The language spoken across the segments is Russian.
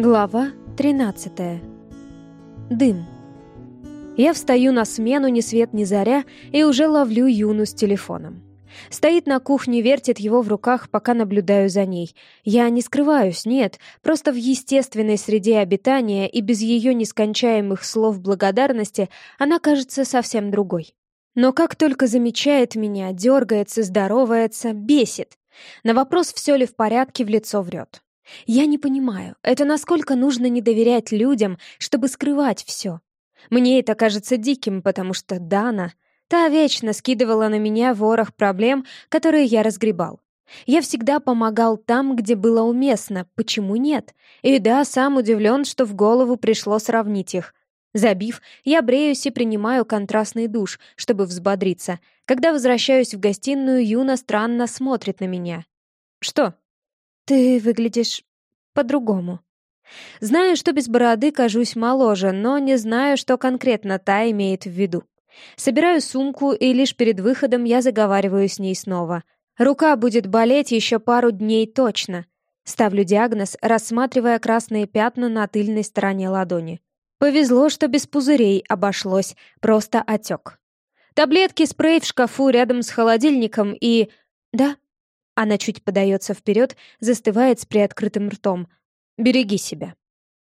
Глава 13. Дым. Я встаю на смену ни свет ни заря и уже ловлю Юну с телефоном. Стоит на кухне, вертит его в руках, пока наблюдаю за ней. Я не скрываюсь, нет, просто в естественной среде обитания и без ее нескончаемых слов благодарности она кажется совсем другой. Но как только замечает меня, дергается, здоровается, бесит. На вопрос, все ли в порядке, в лицо врет. Я не понимаю, это насколько нужно не доверять людям, чтобы скрывать все. Мне это кажется диким, потому что Дана, та вечно скидывала на меня ворох проблем, которые я разгребал. Я всегда помогал там, где было уместно, почему нет? И да, сам удивлен, что в голову пришло сравнить их. Забив, я бреюсь и принимаю контрастный душ, чтобы взбодриться. Когда возвращаюсь в гостиную, Юна странно смотрит на меня. «Что?» «Ты выглядишь по-другому». Знаю, что без бороды кажусь моложе, но не знаю, что конкретно та имеет в виду. Собираю сумку, и лишь перед выходом я заговариваю с ней снова. Рука будет болеть еще пару дней точно. Ставлю диагноз, рассматривая красные пятна на тыльной стороне ладони. Повезло, что без пузырей обошлось, просто отек. Таблетки, спрей в шкафу рядом с холодильником и... Да, она чуть подается вперед, застывает с приоткрытым ртом. «Береги себя».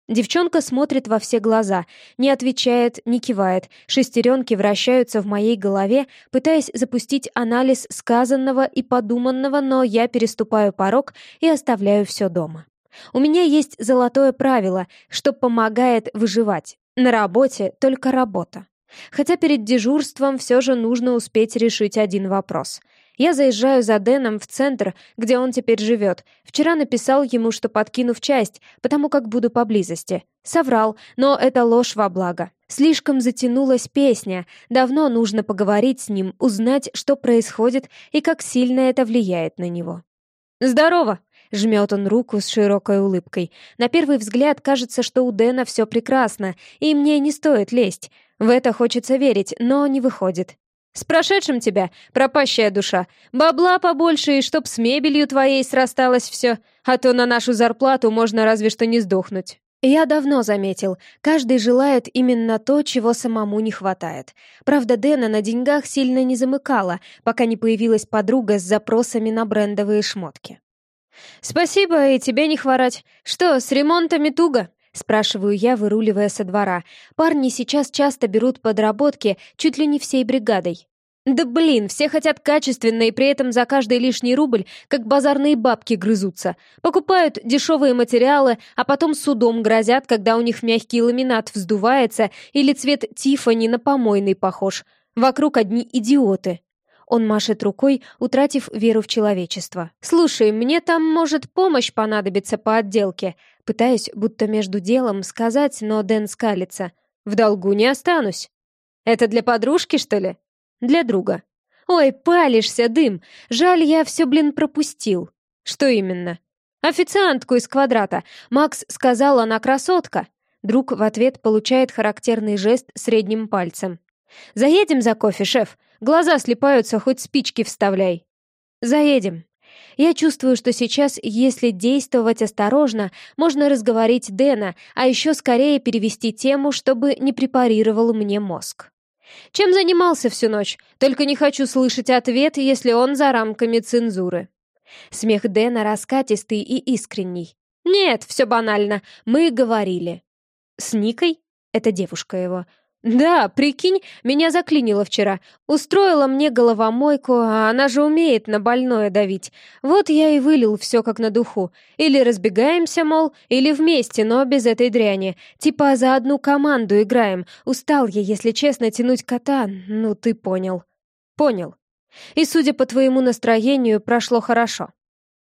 Девчонка смотрит во все глаза, не отвечает, не кивает. Шестеренки вращаются в моей голове, пытаясь запустить анализ сказанного и подуманного, но я переступаю порог и оставляю все дома. У меня есть золотое правило, что помогает выживать. На работе только работа. Хотя перед дежурством все же нужно успеть решить один вопрос. Я заезжаю за Дэном в центр, где он теперь живет. Вчера написал ему, что подкину в часть, потому как буду поблизости. Соврал, но это ложь во благо. Слишком затянулась песня. Давно нужно поговорить с ним, узнать, что происходит и как сильно это влияет на него. «Здорово!» — жмет он руку с широкой улыбкой. На первый взгляд кажется, что у Дэна все прекрасно, и мне не стоит лезть. В это хочется верить, но не выходит. «С прошедшим тебя, пропащая душа! Бабла побольше, и чтоб с мебелью твоей срасталось все, а то на нашу зарплату можно разве что не сдохнуть». Я давно заметил, каждый желает именно то, чего самому не хватает. Правда, Дэна на деньгах сильно не замыкала, пока не появилась подруга с запросами на брендовые шмотки. «Спасибо, и тебе не хворать. Что, с ремонтами туго?» Спрашиваю я, выруливая со двора. Парни сейчас часто берут подработки чуть ли не всей бригадой. Да блин, все хотят качественно и при этом за каждый лишний рубль, как базарные бабки грызутся. Покупают дешевые материалы, а потом судом грозят, когда у них мягкий ламинат вздувается или цвет Тифани на помойный похож. Вокруг одни идиоты. Он машет рукой, утратив веру в человечество. «Слушай, мне там, может, помощь понадобится по отделке?» Пытаюсь, будто между делом, сказать, но Дэн скалится. «В долгу не останусь». «Это для подружки, что ли?» «Для друга». «Ой, палишься, дым! Жаль, я все, блин, пропустил». «Что именно?» «Официантку из квадрата. Макс сказал, она красотка». Друг в ответ получает характерный жест средним пальцем. «Заедем за кофе, шеф? Глаза слепаются, хоть спички вставляй». «Заедем». Я чувствую, что сейчас, если действовать осторожно, можно разговорить Дэна, а еще скорее перевести тему, чтобы не препарировал мне мозг. Чем занимался всю ночь? Только не хочу слышать ответ, если он за рамками цензуры. Смех Дэна раскатистый и искренний. Нет, все банально. Мы говорили. С Никой? Это девушка его. «Да, прикинь, меня заклинило вчера. Устроила мне головомойку, а она же умеет на больное давить. Вот я и вылил все как на духу. Или разбегаемся, мол, или вместе, но без этой дряни. Типа за одну команду играем. Устал я, если честно, тянуть кота. Ну, ты понял». «Понял. И, судя по твоему настроению, прошло хорошо».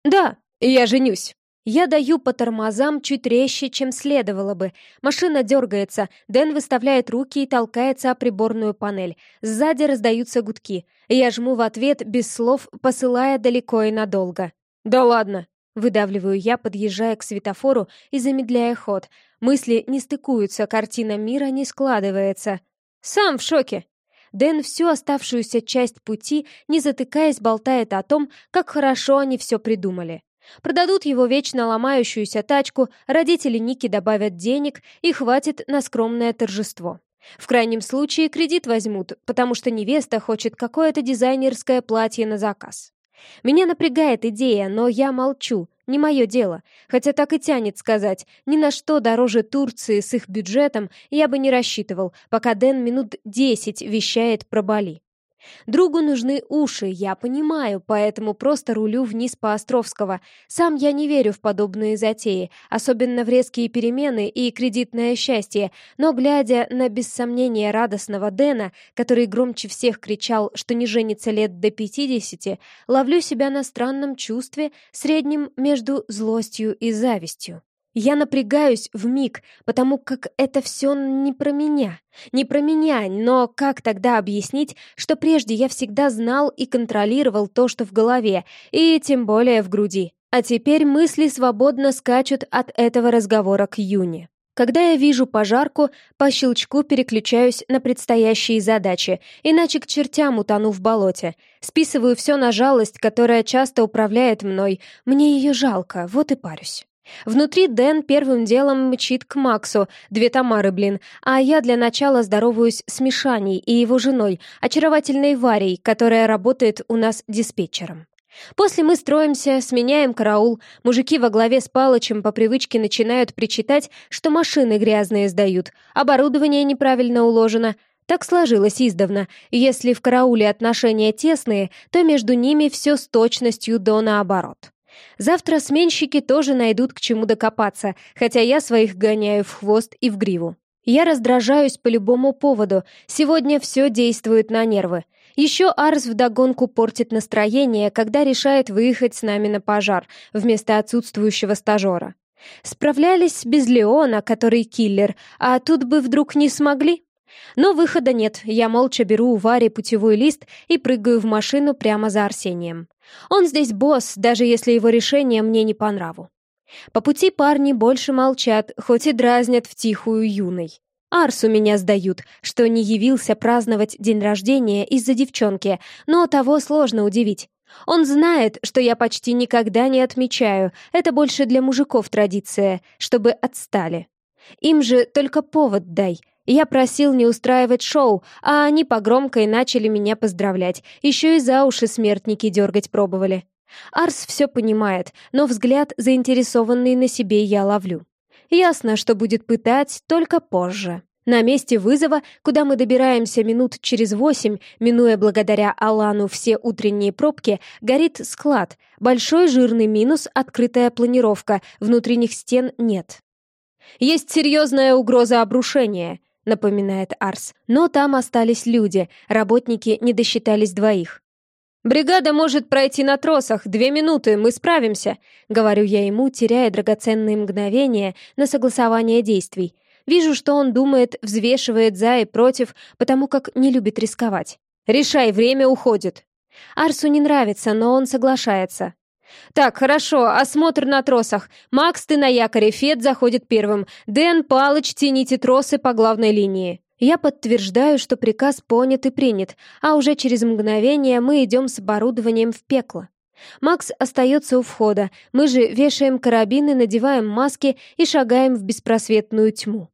«Да, я женюсь». Я даю по тормозам чуть резче, чем следовало бы. Машина дергается, Дэн выставляет руки и толкается о приборную панель. Сзади раздаются гудки. Я жму в ответ без слов, посылая далеко и надолго. «Да ладно!» Выдавливаю я, подъезжая к светофору и замедляя ход. Мысли не стыкуются, картина мира не складывается. «Сам в шоке!» Дэн всю оставшуюся часть пути, не затыкаясь, болтает о том, как хорошо они все придумали. Продадут его вечно ломающуюся тачку, родители Ники добавят денег и хватит на скромное торжество. В крайнем случае кредит возьмут, потому что невеста хочет какое-то дизайнерское платье на заказ. Меня напрягает идея, но я молчу, не мое дело. Хотя так и тянет сказать, ни на что дороже Турции с их бюджетом я бы не рассчитывал, пока Дэн минут десять вещает про Бали. Другу нужны уши, я понимаю, поэтому просто рулю вниз по Островского. Сам я не верю в подобные затеи, особенно в резкие перемены и кредитное счастье, но, глядя на без сомнения радостного Дэна, который громче всех кричал, что не женится лет до пятидесяти, ловлю себя на странном чувстве, среднем между злостью и завистью. Я напрягаюсь в миг, потому как это все не про меня. Не про меня, но как тогда объяснить, что прежде я всегда знал и контролировал то, что в голове, и тем более в груди. А теперь мысли свободно скачут от этого разговора к Юне. Когда я вижу пожарку, по щелчку переключаюсь на предстоящие задачи, иначе к чертям утону в болоте. Списываю все на жалость, которая часто управляет мной. Мне ее жалко, вот и парюсь. Внутри Дэн первым делом мчит к Максу, две Тамары, блин, а я для начала здороваюсь с Мишаней и его женой, очаровательной Варей, которая работает у нас диспетчером. После мы строимся, сменяем караул, мужики во главе с Палычем по привычке начинают причитать, что машины грязные сдают, оборудование неправильно уложено. Так сложилось издавна. Если в карауле отношения тесные, то между ними все с точностью до наоборот. Завтра сменщики тоже найдут к чему докопаться, хотя я своих гоняю в хвост и в гриву. Я раздражаюсь по любому поводу. Сегодня все действует на нервы. Еще Арс вдогонку портит настроение, когда решает выехать с нами на пожар вместо отсутствующего стажера. Справлялись без Леона, который киллер, а тут бы вдруг не смогли? Но выхода нет, я молча беру у Вари путевой лист и прыгаю в машину прямо за Арсением. Он здесь босс, даже если его решение мне не по нраву. По пути парни больше молчат, хоть и дразнят в тихую юной. Арсу меня сдают, что не явился праздновать день рождения из-за девчонки, но того сложно удивить. Он знает, что я почти никогда не отмечаю, это больше для мужиков традиция, чтобы отстали. Им же только повод дай — я просил не устраивать шоу, а они по громкой начали меня поздравлять, еще и за уши смертники дергать пробовали. Арс все понимает, но взгляд, заинтересованный на себе, я ловлю. Ясно, что будет пытать только позже. На месте вызова, куда мы добираемся минут через восемь, минуя благодаря Алану все утренние пробки, горит склад. Большой жирный минус — открытая планировка, внутренних стен нет. Есть серьезная угроза обрушения. — напоминает Арс. «Но там остались люди, работники не досчитались двоих». «Бригада может пройти на тросах, две минуты, мы справимся», — говорю я ему, теряя драгоценные мгновения на согласование действий. Вижу, что он думает, взвешивает за и против, потому как не любит рисковать. «Решай, время уходит». Арсу не нравится, но он соглашается. «Так, хорошо, осмотр на тросах. Макс, ты на якоре, Фед заходит первым. Дэн, Палыч, тяните тросы по главной линии». Я подтверждаю, что приказ понят и принят, а уже через мгновение мы идем с оборудованием в пекло. Макс остается у входа, мы же вешаем карабины, надеваем маски и шагаем в беспросветную тьму.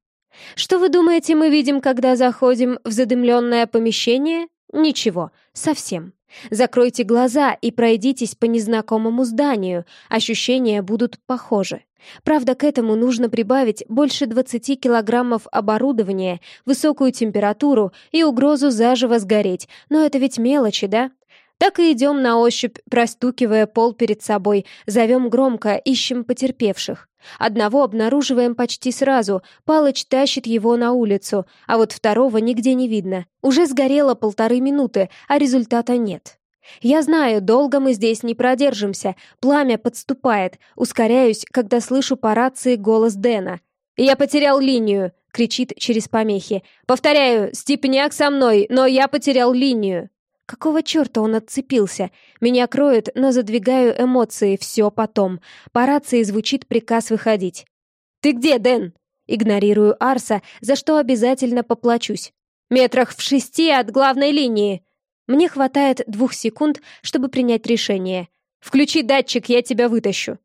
Что вы думаете, мы видим, когда заходим в задымленное помещение? Ничего, совсем. Закройте глаза и пройдитесь по незнакомому зданию, ощущения будут похожи. Правда, к этому нужно прибавить больше 20 килограммов оборудования, высокую температуру и угрозу заживо сгореть, но это ведь мелочи, да? Так и идем на ощупь, простукивая пол перед собой, зовем громко, ищем потерпевших. Одного обнаруживаем почти сразу, Палыч тащит его на улицу, а вот второго нигде не видно. Уже сгорело полторы минуты, а результата нет. Я знаю, долго мы здесь не продержимся, пламя подступает, ускоряюсь, когда слышу по рации голос Дэна. «Я потерял линию!» — кричит через помехи. «Повторяю, Степняк со мной, но я потерял линию!» Какого черта он отцепился? Меня кроет, но задвигаю эмоции, все потом. По рации звучит приказ выходить. «Ты где, Дэн?» Игнорирую Арса, за что обязательно поплачусь. «Метрах в шести от главной линии!» Мне хватает двух секунд, чтобы принять решение. «Включи датчик, я тебя вытащу!»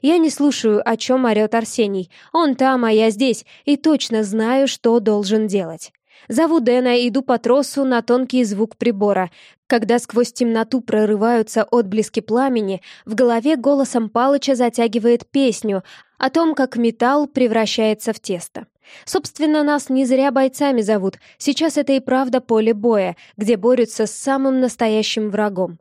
Я не слушаю, о чем орёт Арсений. Он там, а я здесь, и точно знаю, что должен делать. Зову Дэна и иду по тросу на тонкий звук прибора. Когда сквозь темноту прорываются отблески пламени, в голове голосом Палыча затягивает песню о том, как металл превращается в тесто. Собственно, нас не зря бойцами зовут. Сейчас это и правда поле боя, где борются с самым настоящим врагом.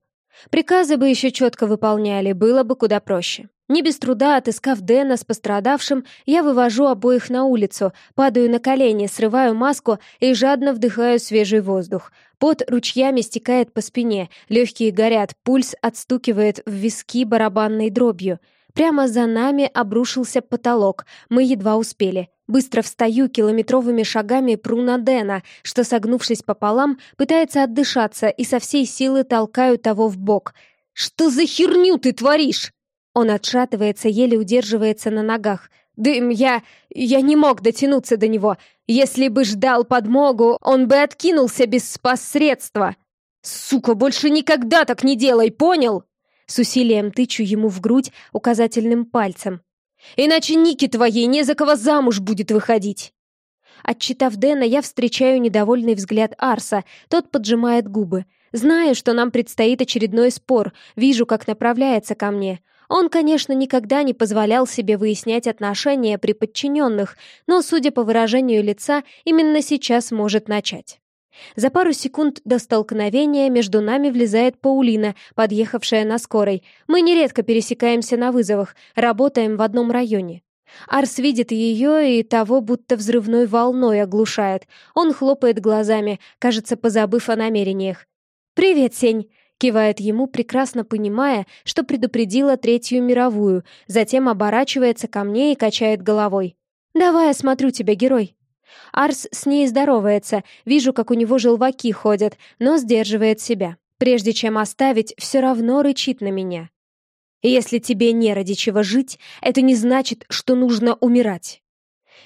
Приказы бы еще четко выполняли, было бы куда проще. Не без труда, отыскав Дэна с пострадавшим, я вывожу обоих на улицу, падаю на колени, срываю маску и жадно вдыхаю свежий воздух. Пот ручьями стекает по спине, легкие горят, пульс отстукивает в виски барабанной дробью. Прямо за нами обрушился потолок, мы едва успели. Быстро встаю километровыми шагами пру на Дэна, что, согнувшись пополам, пытается отдышаться и со всей силы толкаю того в бок. «Что за херню ты творишь?» Он отшатывается, еле удерживается на ногах. «Дым, я... я не мог дотянуться до него. Если бы ждал подмогу, он бы откинулся без спас-средства. Сука, больше никогда так не делай, понял?» С усилием тычу ему в грудь указательным пальцем. «Иначе Ники твоей не за кого замуж будет выходить!» Отчитав Дэна, я встречаю недовольный взгляд Арса. Тот поджимает губы. Знаю, что нам предстоит очередной спор. Вижу, как направляется ко мне. Он, конечно, никогда не позволял себе выяснять отношения при подчиненных, но, судя по выражению лица, именно сейчас может начать. За пару секунд до столкновения между нами влезает Паулина, подъехавшая на скорой. Мы нередко пересекаемся на вызовах, работаем в одном районе. Арс видит ее и того, будто взрывной волной оглушает. Он хлопает глазами, кажется, позабыв о намерениях. «Привет, Сень!» Кивает ему, прекрасно понимая, что предупредила Третью мировую, затем оборачивается ко мне и качает головой. «Давай осмотрю тебя, герой». Арс с ней здоровается, вижу, как у него желваки ходят, но сдерживает себя. Прежде чем оставить, все равно рычит на меня. «Если тебе не ради чего жить, это не значит, что нужно умирать».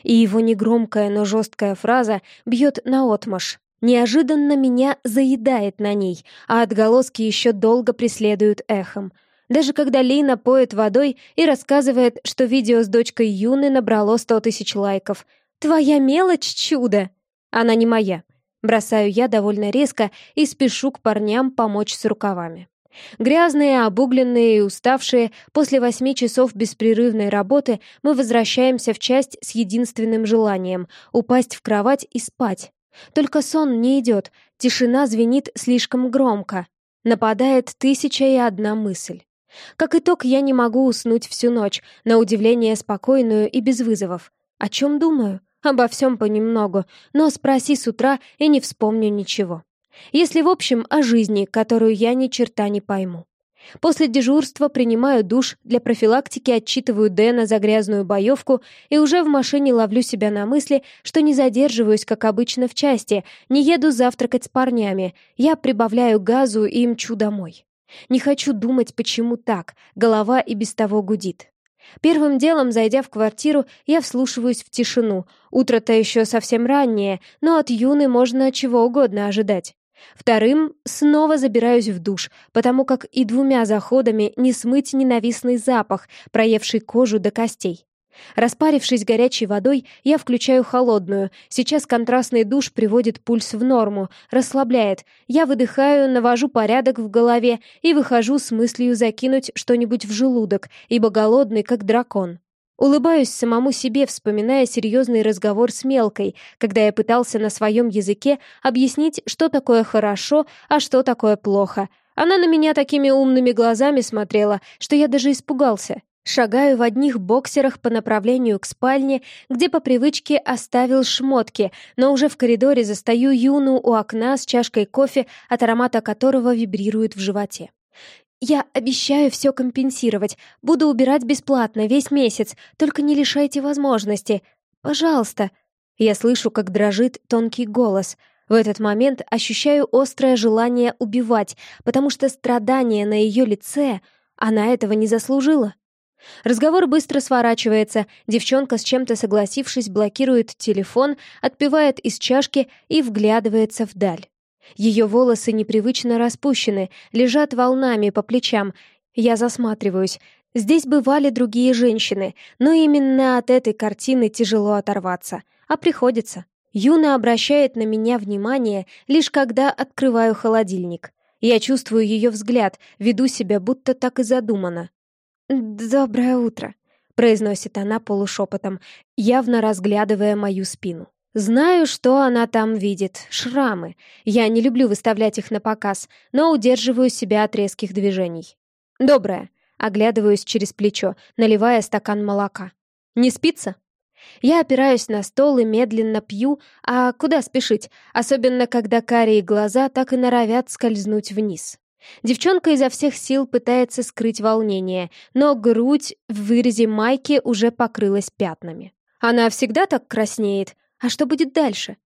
И его негромкая, но жесткая фраза бьет наотмашь. Неожиданно меня заедает на ней, а отголоски еще долго преследуют эхом. Даже когда Лина поет водой и рассказывает, что видео с дочкой Юны набрало сто тысяч лайков. «Твоя мелочь — чудо!» Она не моя. Бросаю я довольно резко и спешу к парням помочь с рукавами. Грязные, обугленные и уставшие, после восьми часов беспрерывной работы мы возвращаемся в часть с единственным желанием — упасть в кровать и спать. Только сон не идет, тишина звенит слишком громко. Нападает тысяча и одна мысль. Как итог, я не могу уснуть всю ночь, на удивление спокойную и без вызовов. О чем думаю? Обо всем понемногу, но спроси с утра и не вспомню ничего. Если в общем о жизни, которую я ни черта не пойму. После дежурства принимаю душ, для профилактики отчитываю Дэна за грязную боевку и уже в машине ловлю себя на мысли, что не задерживаюсь, как обычно, в части, не еду завтракать с парнями, я прибавляю газу и мчу домой. Не хочу думать, почему так, голова и без того гудит. Первым делом, зайдя в квартиру, я вслушиваюсь в тишину. Утро-то еще совсем раннее, но от Юны можно чего угодно ожидать. Вторым снова забираюсь в душ, потому как и двумя заходами не смыть ненавистный запах, проевший кожу до костей. Распарившись горячей водой, я включаю холодную. Сейчас контрастный душ приводит пульс в норму, расслабляет. Я выдыхаю, навожу порядок в голове и выхожу с мыслью закинуть что-нибудь в желудок, ибо голодный, как дракон. Улыбаюсь самому себе, вспоминая серьезный разговор с Мелкой, когда я пытался на своем языке объяснить, что такое хорошо, а что такое плохо. Она на меня такими умными глазами смотрела, что я даже испугался. Шагаю в одних боксерах по направлению к спальне, где по привычке оставил шмотки, но уже в коридоре застаю Юну у окна с чашкой кофе, от аромата которого вибрирует в животе. «Я обещаю все компенсировать. Буду убирать бесплатно весь месяц. Только не лишайте возможности. Пожалуйста». Я слышу, как дрожит тонкий голос. В этот момент ощущаю острое желание убивать, потому что страдание на ее лице, она этого не заслужила. Разговор быстро сворачивается, девчонка, с чем-то согласившись, блокирует телефон, отпивает из чашки и вглядывается вдаль. Ее волосы непривычно распущены, лежат волнами по плечам. Я засматриваюсь. Здесь бывали другие женщины, но именно от этой картины тяжело оторваться. А приходится. Юна обращает на меня внимание, лишь когда открываю холодильник. Я чувствую ее взгляд, веду себя, будто так и задумано. «Доброе утро», — произносит она полушепотом, явно разглядывая мою спину. Знаю, что она там видит. Шрамы. Я не люблю выставлять их на показ, но удерживаю себя от резких движений. «Доброе», — оглядываюсь через плечо, наливая стакан молока. «Не спится?» Я опираюсь на стол и медленно пью, а куда спешить, особенно когда карие глаза так и норовят скользнуть вниз. Девчонка изо всех сил пытается скрыть волнение, но грудь в вырезе майки уже покрылась пятнами. Она всегда так краснеет. А что будет дальше?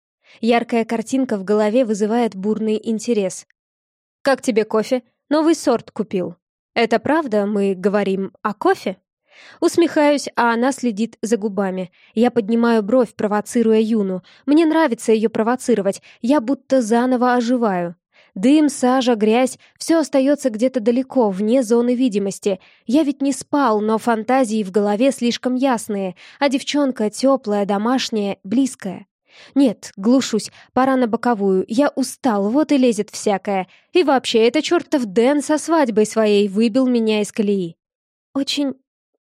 Яркая картинка в голове вызывает бурный интерес. «Как тебе кофе? Новый сорт купил». «Это правда, мы говорим о кофе?» Усмехаюсь, а она следит за губами. Я поднимаю бровь, провоцируя Юну. Мне нравится ее провоцировать. Я будто заново оживаю. Дым, сажа, грязь — все остается где-то далеко, вне зоны видимости. Я ведь не спал, но фантазии в голове слишком ясные, а девчонка теплая, домашняя, близкая. Нет, глушусь, пора на боковую. Я устал, вот и лезет всякое. И вообще, это чертов Дэн со свадьбой своей выбил меня из колеи. Очень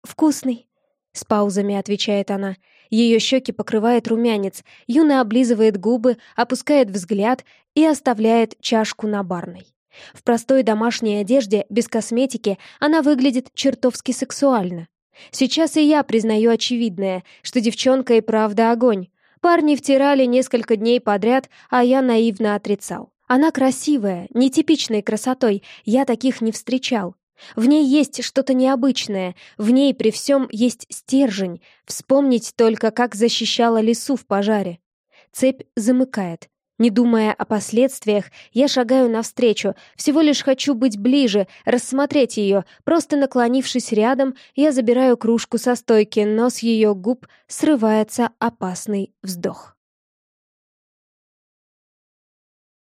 «Вкусный», — с паузами отвечает она. Ее щеки покрывает румянец, Юна облизывает губы, опускает взгляд и оставляет чашку на барной. В простой домашней одежде, без косметики, она выглядит чертовски сексуально. Сейчас и я признаю очевидное, что девчонка и правда огонь. Парни втирали несколько дней подряд, а я наивно отрицал. Она красивая, нетипичной красотой, я таких не встречал. В ней есть что-то необычное, в ней при всем есть стержень. Вспомнить только, как защищала лесу в пожаре. Цепь замыкает. Не думая о последствиях, я шагаю навстречу, всего лишь хочу быть ближе, рассмотреть ее. Просто наклонившись рядом, я забираю кружку со стойки, но с ее губ срывается опасный вздох.